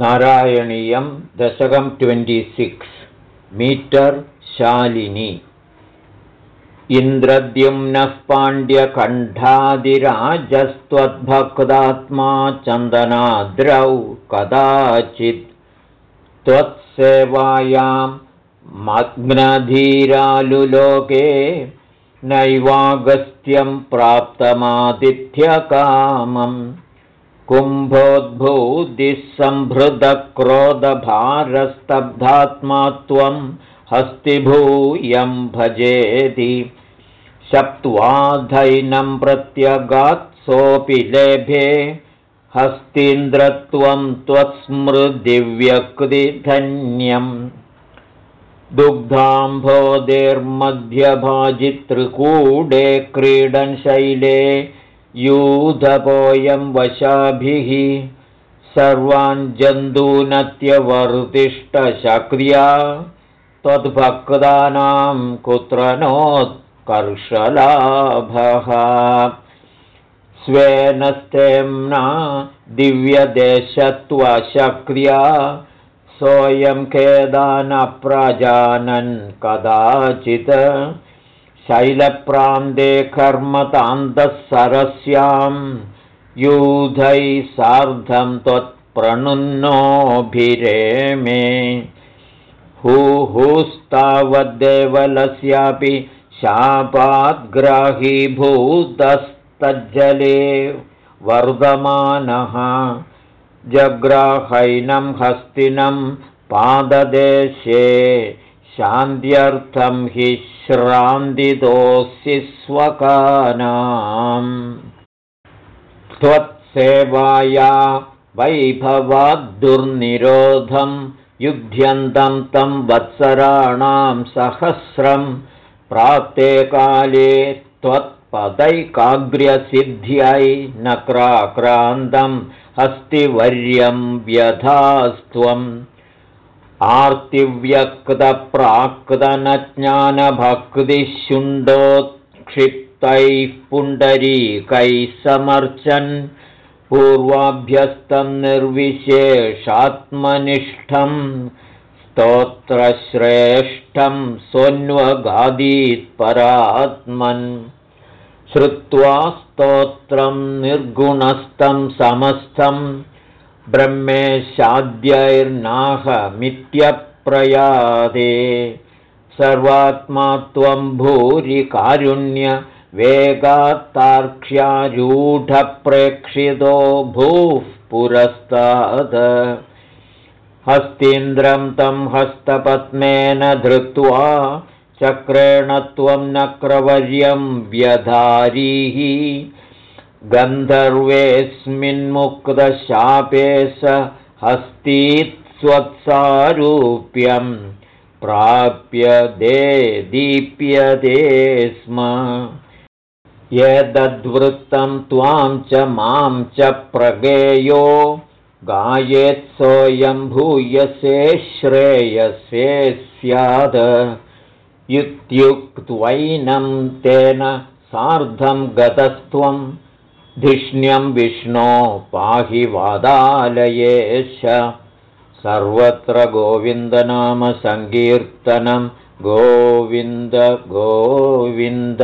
नारायणीयं दशकं twenty six metre शालिनी। इन्द्रद्युम्नः पाण्ड्यकण्ठादिराजस्त्वद्भक्तात्मा चन्दनाद्रौ कदाचित् त्वत्सेवायां मग्नधीरालुलोके नैवागस्त्यं प्राप्तमादिथ्यकामम् कुम्भोद्भूतिसम्भृतक्रोधभारस्तब्धात्मा त्वं हस्तिभूयं भजेति। शप्त्वाधैनं प्रत्यगात्सोऽपि लेभे हस्तीन्द्रत्वं त्वत्स्मृदिव्यक्तिधन्यम् दुग्धाम्भोदेर्मध्यभाजितृकूडे क्रीडन् शैले यूधपोऽयं वशाभिः सर्वान् जन्तूनत्यवर्तिष्ठशक्र्या त्वद्भक्तानां कुत्र नोत्कर्षलाभः। स्वेन स्तेम्ना दिव्यदेशत्वशक्र्या सोऽयं खेदानप्रजानन् कदाचित् शैलप्रान्ते कर्मतान्तः सरस्यां सार्धं त्वत्प्रणुन्नोभिरेमे हुहुस्तावद्देवलस्यापि शापाद्ग्राहीभूतस्तज्जले वर्धमानः। जग्राहैनं हस्तिनं पाददेशे शान्त्यर्थं हि श्रान्तितोऽसि स्वकानाम्। त्वत्सेवाया वैभवाद्दुर्निरोधं युध्यन्तं तं वत्सराणां सहस्रं। प्राप्ते काले त्वत्पदैकाग्र्यसिद्ध्यै नक्राक्रान्तं हस्तिवर्यं व्यधास्त्वम् आर्तिव्यक्तप्राक्तनज्ञानभक्तिशुण्डोत्क्षिप्तैः पुण्डरीकैः समर्चन् पूर्वाभ्यस्तं निर्विशेषात्मनिष्ठं स्तोत्रश्रेष्ठं सोऽन्वगादीत्परात्मन् श्रुत्वा स्तोत्रं निर्गुणस्थं समस्तं ब्रह्मेशाद्यैर्नाहमित्यप्रयादे सर्वात्मा त्वं भूरिकारुण्यवेगात्तार्क्ष्यारूढप्रेक्षितो भूः पुरस्तात्। हस्तीन्द्रं तं हस्तपद्मेन धृत्वा चक्रेण त्वं नक्रवर्यं व्यधारीः गन्धर्वेऽस्मिन्मुक्तशापे स हस्तीत्स्वत्सारूप्यं प्राप्य दे दीप्यते स्म। एतद्वृत्तं त्वां च मां च प्रगेयो गायेत्सोऽयं भूयसे श्रेयसे स्यात् इत्युक्त्वैनं तेन सार्धं गतस्त्वं धिष्ण्यं विष्णो पाहि वादालयेश सर्वत्र गोविन्दनामसङ्कीर्तनं गोविन्द गोविन्द